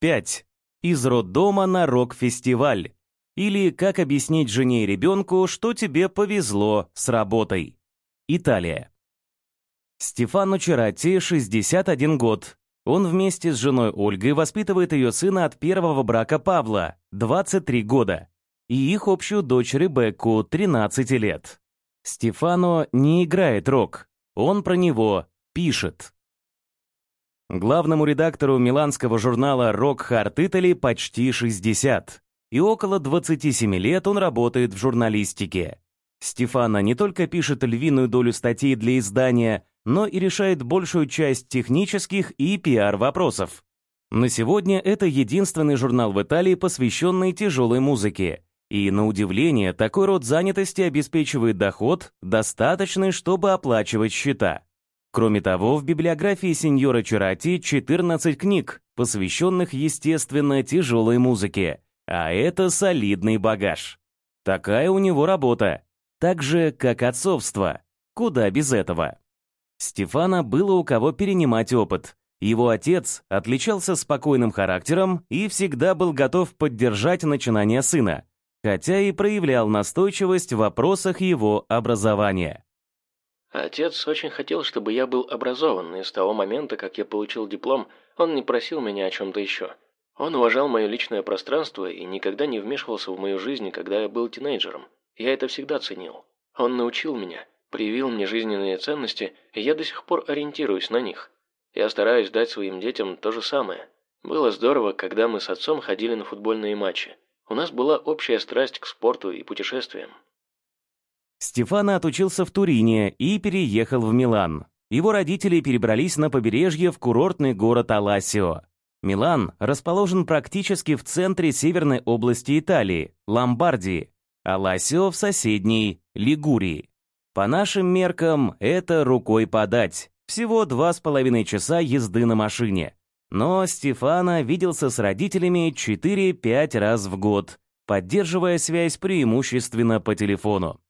5. Из роддома на рок-фестиваль. Или как объяснить жене и ребенку, что тебе повезло с работой. Италия. Стефано Черати, 61 год. Он вместе с женой Ольгой воспитывает ее сына от первого брака Павла, 23 года, и их общую дочь Ребекку, 13 лет. Стефано не играет рок, он про него пишет. Главному редактору миланского журнала Rock Hard Italy почти 60, и около 27 лет он работает в журналистике. Стефано не только пишет львиную долю статей для издания, но и решает большую часть технических и пиар-вопросов. На сегодня это единственный журнал в Италии, посвященный тяжелой музыке. И, на удивление, такой род занятости обеспечивает доход, достаточный, чтобы оплачивать счета. Кроме того, в библиографии сеньора Чарати 14 книг, посвященных, естественно, тяжелой музыке, а это солидный багаж. Такая у него работа. Так же, как отцовство. Куда без этого? Стефана было у кого перенимать опыт. Его отец отличался спокойным характером и всегда был готов поддержать начинание сына, хотя и проявлял настойчивость в вопросах его образования. Отец очень хотел, чтобы я был образован, и с того момента, как я получил диплом, он не просил меня о чем-то еще. Он уважал мое личное пространство и никогда не вмешивался в мою жизнь, когда я был тинейджером. Я это всегда ценил. Он научил меня, привил мне жизненные ценности, и я до сих пор ориентируюсь на них. Я стараюсь дать своим детям то же самое. Было здорово, когда мы с отцом ходили на футбольные матчи. У нас была общая страсть к спорту и путешествиям. Стефано отучился в Турине и переехал в Милан. Его родители перебрались на побережье в курортный город Алассио. Милан расположен практически в центре северной области Италии, Ломбардии, Алассио в соседней Лигурии. По нашим меркам это рукой подать. Всего два с половиной часа езды на машине. Но Стефана виделся с родителями 4-5 раз в год, поддерживая связь преимущественно по телефону.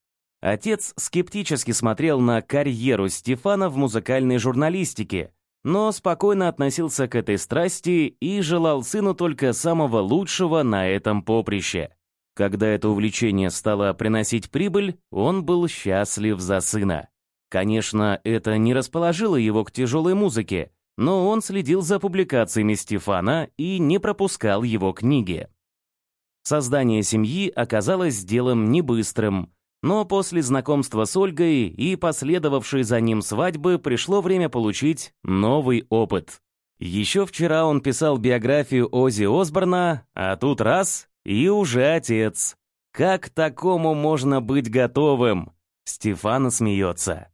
Отец скептически смотрел на карьеру Стефана в музыкальной журналистике, но спокойно относился к этой страсти и желал сыну только самого лучшего на этом поприще. Когда это увлечение стало приносить прибыль, он был счастлив за сына. Конечно, это не расположило его к тяжелой музыке, но он следил за публикациями Стефана и не пропускал его книги. Создание семьи оказалось делом небыстрым, но после знакомства с Ольгой и последовавшей за ним свадьбы пришло время получить новый опыт. Еще вчера он писал биографию Ози Осборна, а тут раз — и уже отец. Как такому можно быть готовым? Стефана смеется.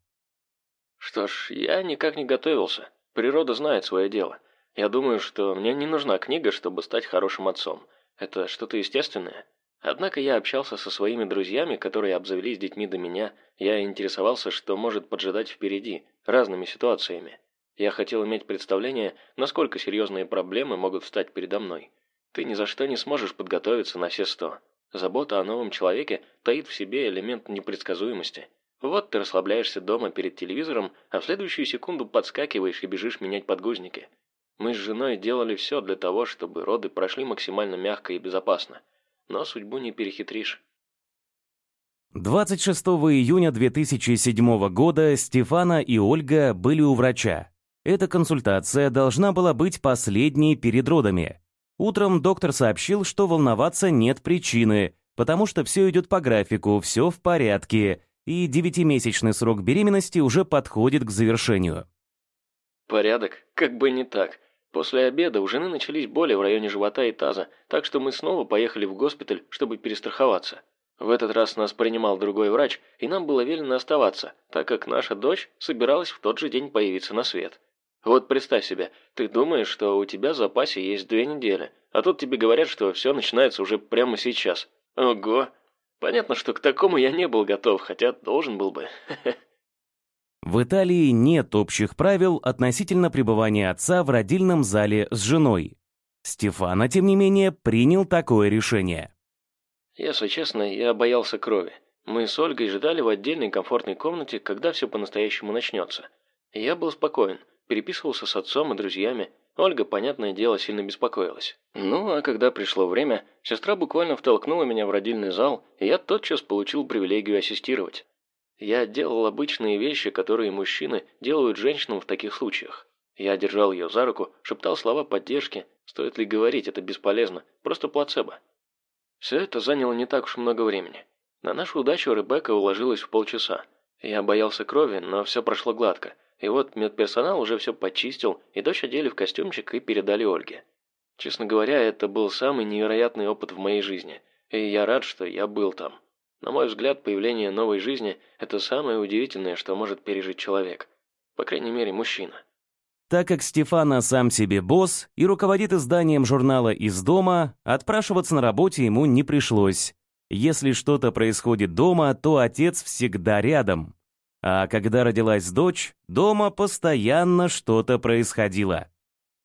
Что ж, я никак не готовился. Природа знает свое дело. Я думаю, что мне не нужна книга, чтобы стать хорошим отцом. Это что-то естественное. Однако я общался со своими друзьями, которые обзавелись детьми до меня. Я интересовался, что может поджидать впереди, разными ситуациями. Я хотел иметь представление, насколько серьезные проблемы могут встать передо мной. Ты ни за что не сможешь подготовиться на все сто. Забота о новом человеке таит в себе элемент непредсказуемости. Вот ты расслабляешься дома перед телевизором, а в следующую секунду подскакиваешь и бежишь менять подгузники. Мы с женой делали все для того, чтобы роды прошли максимально мягко и безопасно но судьбу не перехитришь. 26 июня 2007 года Стефана и Ольга были у врача. Эта консультация должна была быть последней перед родами. Утром доктор сообщил, что волноваться нет причины, потому что все идет по графику, все в порядке, и девятимесячный срок беременности уже подходит к завершению. Порядок? Как бы не так. После обеда у жены начались боли в районе живота и таза, так что мы снова поехали в госпиталь, чтобы перестраховаться. В этот раз нас принимал другой врач, и нам было велено оставаться, так как наша дочь собиралась в тот же день появиться на свет. Вот представь себе, ты думаешь, что у тебя в запасе есть две недели, а тут тебе говорят, что все начинается уже прямо сейчас. Ого! Понятно, что к такому я не был готов, хотя должен был бы. В Италии нет общих правил относительно пребывания отца в родильном зале с женой. Стефано, тем не менее, принял такое решение. Если честно, я боялся крови. Мы с Ольгой ждали в отдельной комфортной комнате, когда все по-настоящему начнется. Я был спокоен, переписывался с отцом и друзьями. Ольга, понятное дело, сильно беспокоилась. Ну, а когда пришло время, сестра буквально втолкнула меня в родильный зал, и я тотчас получил привилегию ассистировать. Я делал обычные вещи, которые мужчины делают женщинам в таких случаях. Я держал ее за руку, шептал слова поддержки. Стоит ли говорить, это бесполезно, просто плацебо. Все это заняло не так уж много времени. На нашу удачу Ребекка уложилась в полчаса. Я боялся крови, но все прошло гладко. И вот медперсонал уже все почистил, и дочь одели в костюмчик и передали Ольге. Честно говоря, это был самый невероятный опыт в моей жизни, и я рад, что я был там. На мой взгляд, появление новой жизни – это самое удивительное, что может пережить человек. По крайней мере, мужчина. Так как Стефана сам себе босс и руководит изданием журнала «Из дома», отпрашиваться на работе ему не пришлось. Если что-то происходит дома, то отец всегда рядом. А когда родилась дочь, дома постоянно что-то происходило.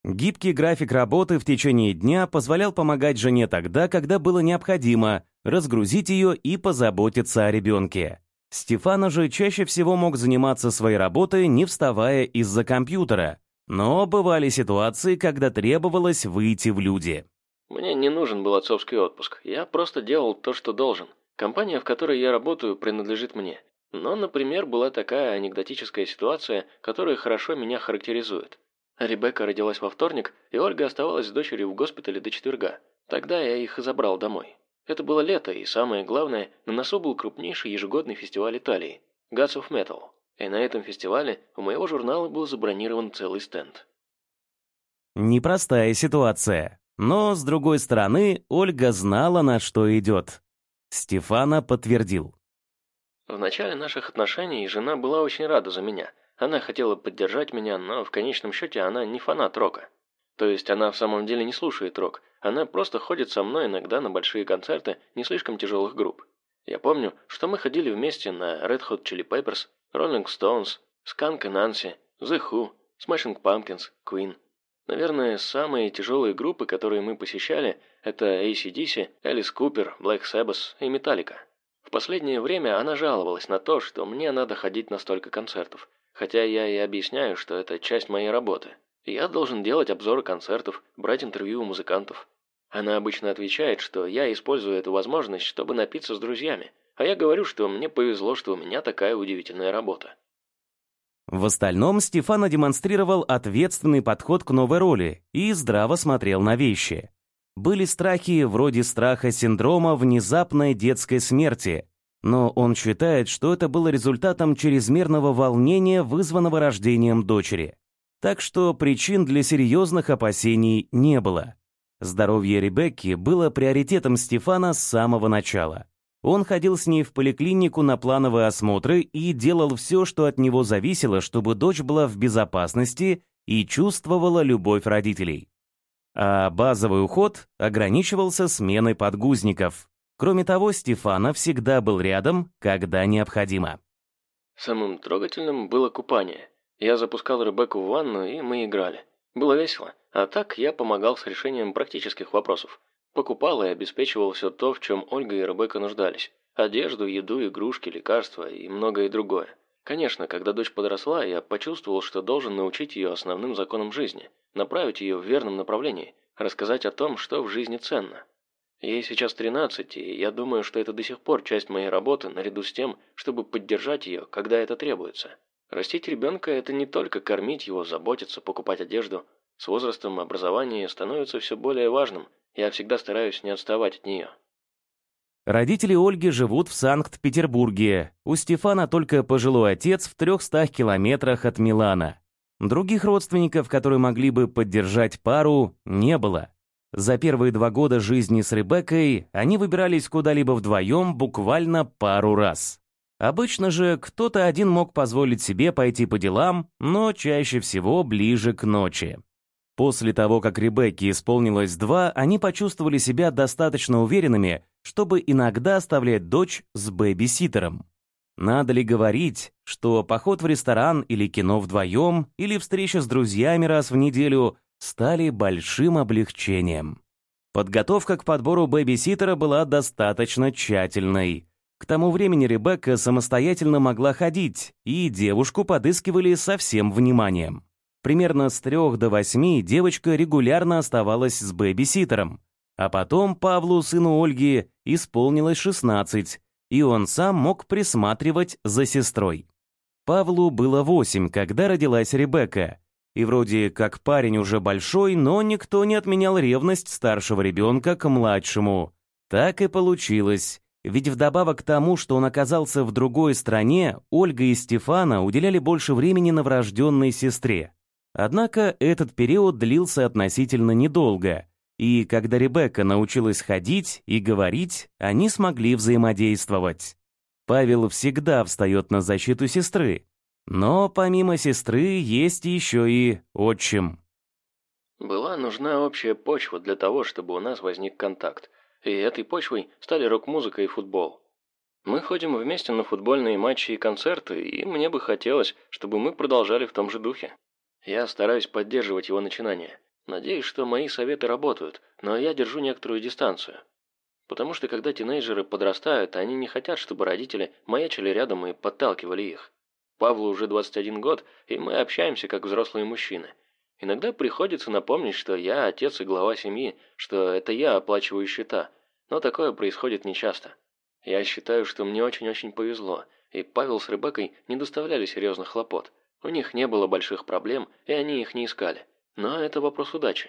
Гибкий график работы в течение дня позволял помогать жене тогда, когда было необходимо, разгрузить ее и позаботиться о ребенке. Стефана же чаще всего мог заниматься своей работой, не вставая из-за компьютера, но бывали ситуации, когда требовалось выйти в люди. Мне не нужен был отцовский отпуск. Я просто делал то, что должен. Компания, в которой я работаю, принадлежит мне. Но, например, была такая анекдотическая ситуация, которая хорошо меня характеризует. Ребекка родилась во вторник, и Ольга оставалась с дочерью в госпитале до четверга. Тогда я их забрал домой. Это было лето, и самое главное, на носу был крупнейший ежегодный фестиваль Италии – Gods of Metal. И на этом фестивале у моего журнала был забронирован целый стенд. Непростая ситуация. Но, с другой стороны, Ольга знала, на что идет. Стефана подтвердил. В начале наших отношений жена была очень рада за меня. Она хотела поддержать меня, но в конечном счете она не фанат рока. То есть она в самом деле не слушает рок. Она просто ходит со мной иногда на большие концерты не слишком тяжелых групп. Я помню, что мы ходили вместе на Red Hot Chili Peppers, Rolling Stones, Skunk Nancy, The Who, Smashing Pumpkins, Queen. Наверное, самые тяжелые группы, которые мы посещали, это ACDC, Alice Cooper, Black Sabbath и Metallica. В последнее время она жаловалась на то, что мне надо ходить на столько концертов, хотя я и объясняю, что это часть моей работы. Я должен делать обзоры концертов, брать интервью у музыкантов. Она обычно отвечает, что я использую эту возможность, чтобы напиться с друзьями, а я говорю, что мне повезло, что у меня такая удивительная работа. В остальном Стефано демонстрировал ответственный подход к новой роли и здраво смотрел на вещи. Были страхи вроде страха синдрома внезапной детской смерти, но он считает, что это было результатом чрезмерного волнения, вызванного рождением дочери. Так что причин для серьезных опасений не было. Здоровье Ребекки было приоритетом Стефана с самого начала. Он ходил с ней в поликлинику на плановые осмотры и делал все, что от него зависело, чтобы дочь была в безопасности и чувствовала любовь родителей. А базовый уход ограничивался сменой подгузников. Кроме того, Стефана всегда был рядом, когда необходимо. Самым трогательным было купание. Я запускал Ребекку в ванну, и мы играли. Было весело. А так я помогал с решением практических вопросов. Покупал и обеспечивал все то, в чем Ольга и Ребекка нуждались. Одежду, еду, игрушки, лекарства и многое другое. Конечно, когда дочь подросла, я почувствовал, что должен научить ее основным законам жизни, направить ее в верном направлении, рассказать о том, что в жизни ценно. Ей сейчас 13, и я думаю, что это до сих пор часть моей работы, наряду с тем, чтобы поддержать ее, когда это требуется. Растить ребенка – это не только кормить его, заботиться, покупать одежду. С возрастом образование становится все более важным – я всегда стараюсь не отставать от нее. Родители Ольги живут в Санкт-Петербурге. У Стефана только пожилой отец в 300 километрах от Милана. Других родственников, которые могли бы поддержать пару, не было. За первые два года жизни с Ребеккой они выбирались куда-либо вдвоем буквально пару раз. Обычно же кто-то один мог позволить себе пойти по делам, но чаще всего ближе к ночи. После того, как Ребекке исполнилось два, они почувствовали себя достаточно уверенными, чтобы иногда оставлять дочь с бэби-ситером. Надо ли говорить, что поход в ресторан или кино вдвоем, или встреча с друзьями раз в неделю стали большим облегчением? Подготовка к подбору бэби-ситера была достаточно тщательной. К тому времени Ребекка самостоятельно могла ходить, и девушку подыскивали со всем вниманием. Примерно с трех до восьми девочка регулярно оставалась с бэби-ситером. А потом Павлу, сыну Ольги, исполнилось 16, и он сам мог присматривать за сестрой. Павлу было 8, когда родилась Ребекка. И вроде как парень уже большой, но никто не отменял ревность старшего ребенка к младшему. Так и получилось. Ведь вдобавок к тому, что он оказался в другой стране, Ольга и Стефана уделяли больше времени новорожденной сестре. Однако этот период длился относительно недолго, и когда Ребекка научилась ходить и говорить, они смогли взаимодействовать. Павел всегда встает на защиту сестры, но помимо сестры есть еще и отчим. Была нужна общая почва для того, чтобы у нас возник контакт, и этой почвой стали рок-музыка и футбол. Мы ходим вместе на футбольные матчи и концерты, и мне бы хотелось, чтобы мы продолжали в том же духе. Я стараюсь поддерживать его начинания. Надеюсь, что мои советы работают, но я держу некоторую дистанцию. Потому что когда тинейджеры подрастают, они не хотят, чтобы родители маячили рядом и подталкивали их. Павлу уже 21 год, и мы общаемся как взрослые мужчины. Иногда приходится напомнить, что я отец и глава семьи, что это я оплачиваю счета, но такое происходит нечасто. Я считаю, что мне очень-очень повезло, и Павел с Рыбакой не доставляли серьезных хлопот. У них не было больших проблем, и они их не искали. Но это вопрос удачи.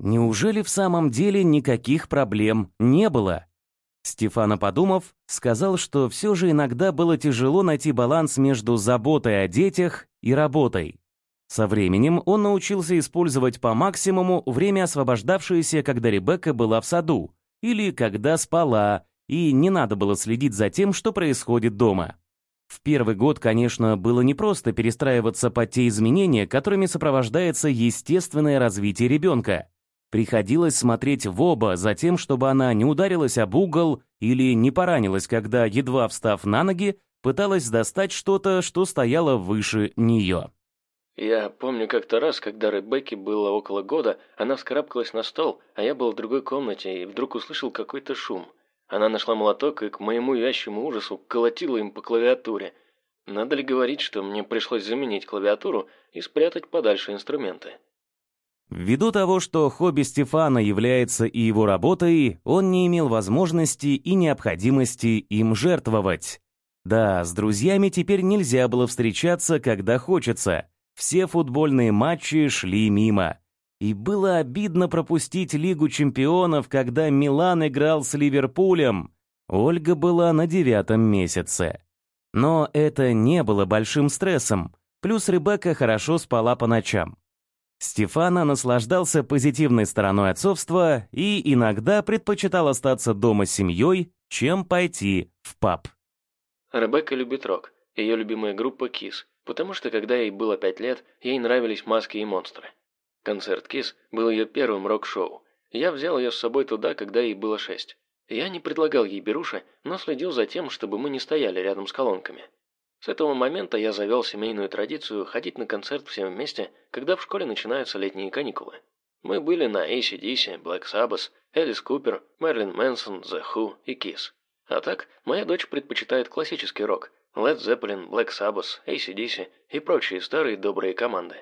Неужели в самом деле никаких проблем не было? Стефана, подумав, сказал, что все же иногда было тяжело найти баланс между заботой о детях и работой. Со временем он научился использовать по максимуму время, освобождавшееся, когда Ребекка была в саду, или когда спала, и не надо было следить за тем, что происходит дома. В первый год, конечно, было непросто перестраиваться под те изменения, которыми сопровождается естественное развитие ребенка. Приходилось смотреть в оба за тем, чтобы она не ударилась об угол или не поранилась, когда, едва встав на ноги, пыталась достать что-то, что стояло выше нее. Я помню как-то раз, когда Ребекке было около года, она вскарабкалась на стол, а я был в другой комнате и вдруг услышал какой-то шум. Она нашла молоток и, к моему вящему ужасу, колотила им по клавиатуре. Надо ли говорить, что мне пришлось заменить клавиатуру и спрятать подальше инструменты? Ввиду того, что хобби Стефана является и его работой, он не имел возможности и необходимости им жертвовать. Да, с друзьями теперь нельзя было встречаться, когда хочется. Все футбольные матчи шли мимо. И было обидно пропустить Лигу чемпионов, когда Милан играл с Ливерпулем. Ольга была на девятом месяце. Но это не было большим стрессом, плюс Ребекка хорошо спала по ночам. Стефана наслаждался позитивной стороной отцовства и иногда предпочитал остаться дома с семьей, чем пойти в паб. Ребекка любит рок, ее любимая группа Kiss, потому что когда ей было пять лет, ей нравились маски и монстры. Концерт Кис был ее первым рок-шоу. Я взял ее с собой туда, когда ей было шесть. Я не предлагал ей беруши, но следил за тем, чтобы мы не стояли рядом с колонками. С этого момента я завел семейную традицию ходить на концерт всем вместе, когда в школе начинаются летние каникулы. Мы были на ACDC, Black Sabbath, Элис Купер, Мерлин Мэнсон, The Who и Kiss. А так, моя дочь предпочитает классический рок, Led Zeppelin, Black Sabbath, ACDC и прочие старые добрые команды.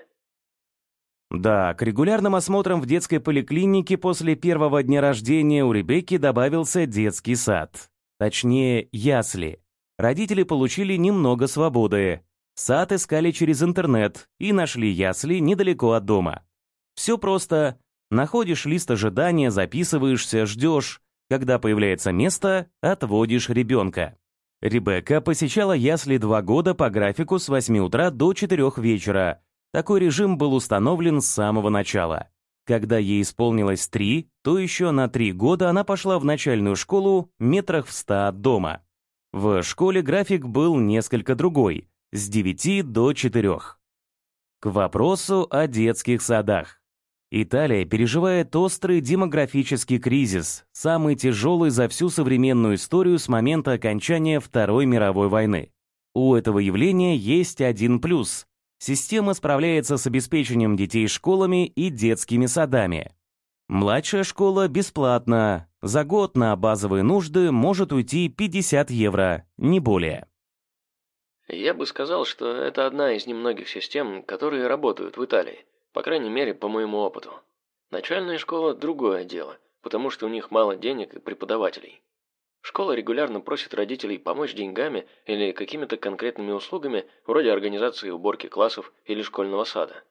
Да, к регулярным осмотрам в детской поликлинике после первого дня рождения у Ребекки добавился детский сад. Точнее, ясли. Родители получили немного свободы. Сад искали через интернет и нашли ясли недалеко от дома. Все просто. Находишь лист ожидания, записываешься, ждешь. Когда появляется место, отводишь ребенка. Ребекка посещала ясли два года по графику с 8 утра до 4 вечера, такой режим был установлен с самого начала. Когда ей исполнилось три, то еще на три года она пошла в начальную школу метрах в ста от дома. В школе график был несколько другой, с 9 до 4. К вопросу о детских садах. Италия переживает острый демографический кризис, самый тяжелый за всю современную историю с момента окончания Второй мировой войны. У этого явления есть один плюс Система справляется с обеспечением детей школами и детскими садами. Младшая школа бесплатна. За год на базовые нужды может уйти 50 евро, не более. Я бы сказал, что это одна из немногих систем, которые работают в Италии, по крайней мере, по моему опыту. Начальная школа – другое дело, потому что у них мало денег и преподавателей. Школа регулярно просит родителей помочь деньгами или какими-то конкретными услугами, вроде организации уборки классов или школьного сада.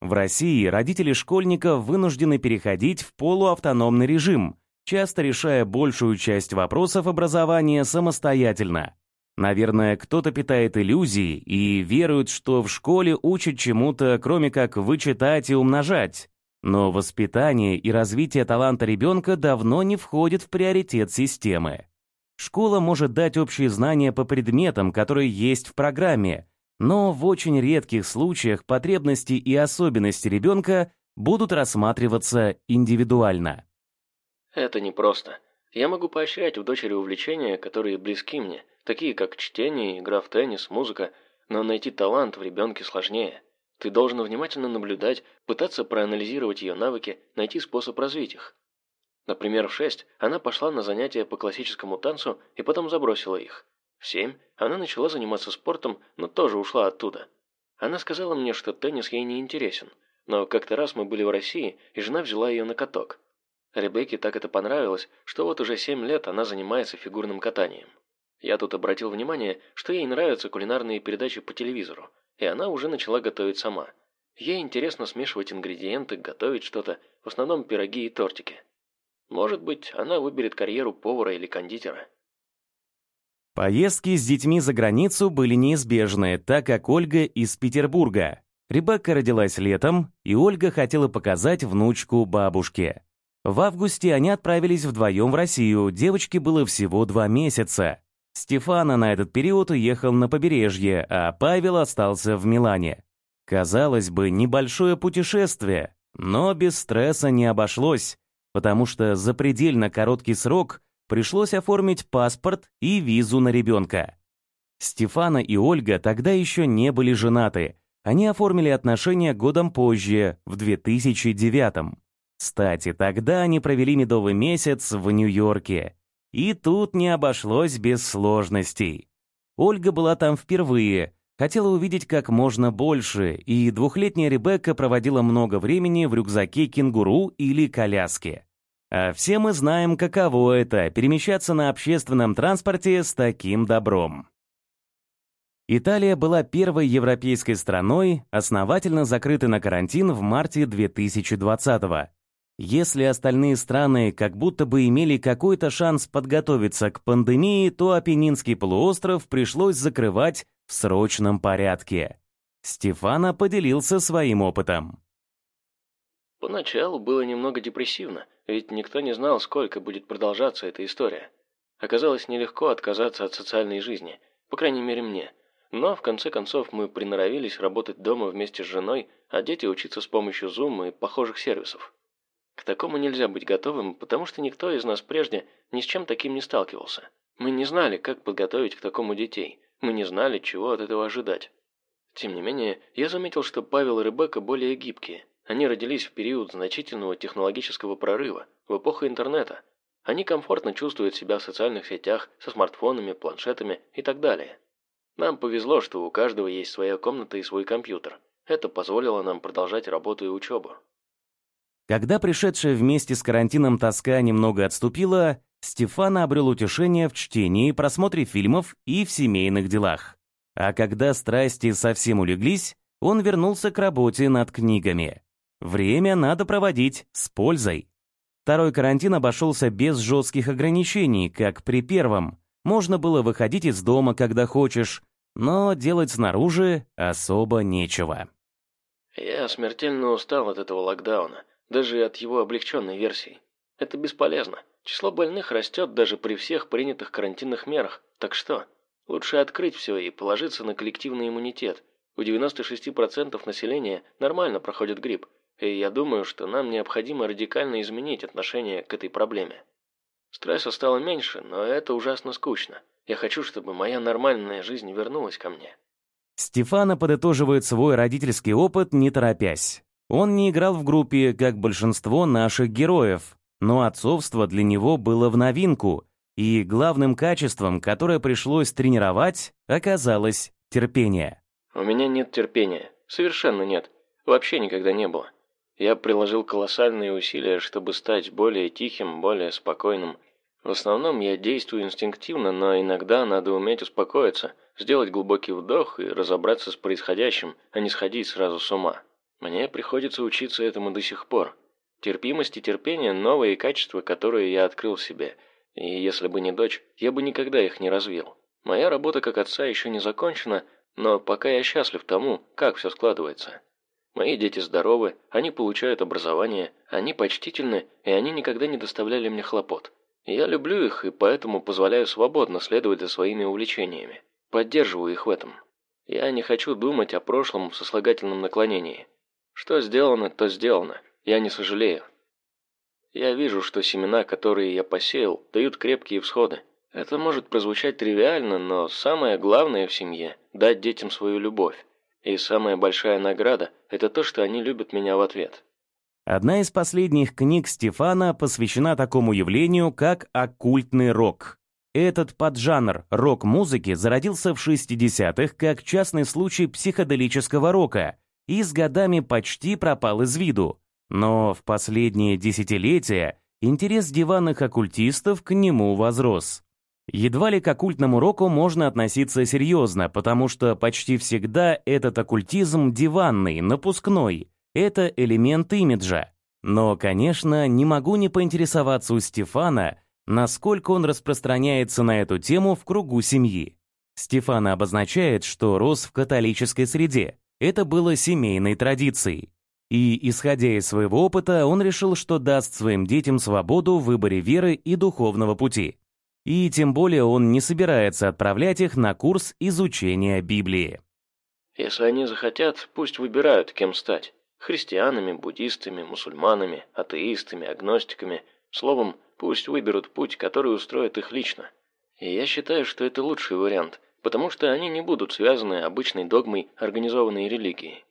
В России родители школьников вынуждены переходить в полуавтономный режим, часто решая большую часть вопросов образования самостоятельно. Наверное, кто-то питает иллюзии и верует, что в школе учат чему-то, кроме как вычитать и умножать. Но воспитание и развитие таланта ребенка давно не входит в приоритет системы. Школа может дать общие знания по предметам, которые есть в программе, но в очень редких случаях потребности и особенности ребенка будут рассматриваться индивидуально. Это непросто. Я могу поощрять в дочери увлечения, которые близки мне, такие как чтение, игра в теннис, музыка, но найти талант в ребенке сложнее. Ты должен внимательно наблюдать, пытаться проанализировать ее навыки, найти способ развить их. Например, в шесть она пошла на занятия по классическому танцу и потом забросила их. В семь она начала заниматься спортом, но тоже ушла оттуда. Она сказала мне, что теннис ей не интересен, но как-то раз мы были в России, и жена взяла ее на каток. Ребекке так это понравилось, что вот уже семь лет она занимается фигурным катанием. Я тут обратил внимание, что ей нравятся кулинарные передачи по телевизору, и она уже начала готовить сама. Ей интересно смешивать ингредиенты, готовить что-то, в основном пироги и тортики. Может быть, она выберет карьеру повара или кондитера. Поездки с детьми за границу были неизбежны, так как Ольга из Петербурга. Ребекка родилась летом, и Ольга хотела показать внучку бабушке. В августе они отправились вдвоем в Россию, девочке было всего два месяца. Стефана на этот период уехал на побережье, а Павел остался в Милане. Казалось бы, небольшое путешествие, но без стресса не обошлось, потому что за предельно короткий срок пришлось оформить паспорт и визу на ребенка. Стефана и Ольга тогда еще не были женаты, они оформили отношения годом позже, в 2009 Кстати, тогда они провели медовый месяц в Нью-Йорке. И тут не обошлось без сложностей. Ольга была там впервые, хотела увидеть как можно больше, и двухлетняя Ребекка проводила много времени в рюкзаке кенгуру или коляске. А все мы знаем, каково это — перемещаться на общественном транспорте с таким добром. Италия была первой европейской страной, основательно закрытой на карантин в марте 2020 года. Если остальные страны как будто бы имели какой-то шанс подготовиться к пандемии, то Апеннинский полуостров пришлось закрывать в срочном порядке. Стефана поделился своим опытом. Поначалу было немного депрессивно, ведь никто не знал, сколько будет продолжаться эта история. Оказалось нелегко отказаться от социальной жизни, по крайней мере мне. Но в конце концов мы приноровились работать дома вместе с женой, а дети учиться с помощью Zoom и похожих сервисов. К такому нельзя быть готовым, потому что никто из нас прежде ни с чем таким не сталкивался. Мы не знали, как подготовить к такому детей. Мы не знали, чего от этого ожидать. Тем не менее, я заметил, что Павел и Ребекка более гибкие. Они родились в период значительного технологического прорыва, в эпоху интернета. Они комфортно чувствуют себя в социальных сетях, со смартфонами, планшетами и так далее. Нам повезло, что у каждого есть своя комната и свой компьютер. Это позволило нам продолжать работу и учебу. Когда пришедшая вместе с карантином тоска немного отступила, Стефана обрел утешение в чтении, просмотре фильмов и в семейных делах. А когда страсти совсем улеглись, он вернулся к работе над книгами. Время надо проводить с пользой. Второй карантин обошелся без жестких ограничений, как при первом. Можно было выходить из дома, когда хочешь, но делать снаружи особо нечего. Я смертельно устал от этого локдауна даже от его облегченной версии. Это бесполезно. Число больных растет даже при всех принятых карантинных мерах. Так что, лучше открыть все и положиться на коллективный иммунитет. У 96% населения нормально проходит грипп, и я думаю, что нам необходимо радикально изменить отношение к этой проблеме. Стресса стало меньше, но это ужасно скучно. Я хочу, чтобы моя нормальная жизнь вернулась ко мне. Стефана подытоживает свой родительский опыт, не торопясь. Он не играл в группе, как большинство наших героев, но отцовство для него было в новинку, И главным качеством, которое пришлось тренировать, оказалось терпение. У меня нет терпения. Совершенно нет. Вообще никогда не было. Я приложил колоссальные усилия, чтобы стать более тихим, более спокойным. В основном я действую инстинктивно, но иногда надо уметь успокоиться, сделать глубокий вдох и разобраться с происходящим, а не сходить сразу с ума. Мне приходится учиться этому до сих пор. Терпимость и терпение – новые качества, которые я открыл в себе. И если бы не дочь, я бы никогда их не развил. Моя работа как отца еще не закончена, но пока я счастлив тому, как все складывается. Мои дети здоровы, они получают образование, они почтительны, и они никогда не доставляли мне хлопот. Я люблю их и поэтому позволяю свободно следовать за своими увлечениями. Поддерживаю их в этом. Я не хочу думать о прошлом в сослагательном наклонении. Что сделано, то сделано. Я не сожалею. Я вижу, что семена, которые я посеял, дают крепкие всходы. Это может прозвучать тривиально, но самое главное в семье – дать детям свою любовь. И самая большая награда – это то, что они любят меня в ответ. Одна из последних книг Стефана посвящена такому явлению, как оккультный рок. Этот поджанр рок-музыки зародился в 60-х как частный случай психоделического рока и с годами почти пропал из виду, но в последние десятилетия интерес диванных оккультистов к нему возрос. Едва ли к оккультному року можно относиться серьезно, потому что почти всегда этот оккультизм диванный, напускной. Это элемент имиджа. Но, конечно, не могу не поинтересоваться у Стефана, насколько он распространяется на эту тему в кругу семьи. Стефана обозначает, что рос в католической среде. Это было семейной традицией. И, исходя из своего опыта, он решил, что даст своим детям свободу в выборе веры и духовного пути. И тем более он не собирается отправлять их на курс изучения Библии. Если они захотят, пусть выбирают, кем стать. Христианами, буддистами, мусульманами, атеистами, агностиками. Словом, пусть выберут путь, который устроит их лично. И я считаю, что это лучший вариант, потому что они не будут связаны обычной догмой организованной религии.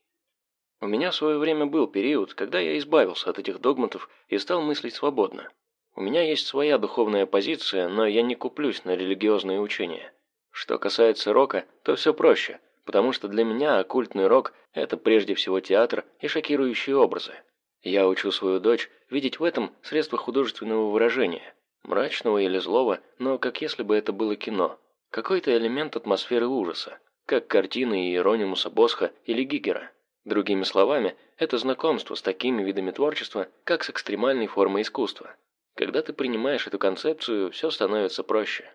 У меня в свое время был период, когда я избавился от этих догматов и стал мыслить свободно. У меня есть своя духовная позиция, но я не куплюсь на религиозные учения. Что касается рока, то все проще, потому что для меня оккультный рок – это прежде всего театр и шокирующие образы. Я учу свою дочь видеть в этом средство художественного выражения, мрачного или злого, но как если бы это было кино. Какой-то элемент атмосферы ужаса, как картины Иеронимуса Босха или Гигера. Другими словами, это знакомство с такими видами творчества, как с экстремальной формой искусства. Когда ты принимаешь эту концепцию, все становится проще.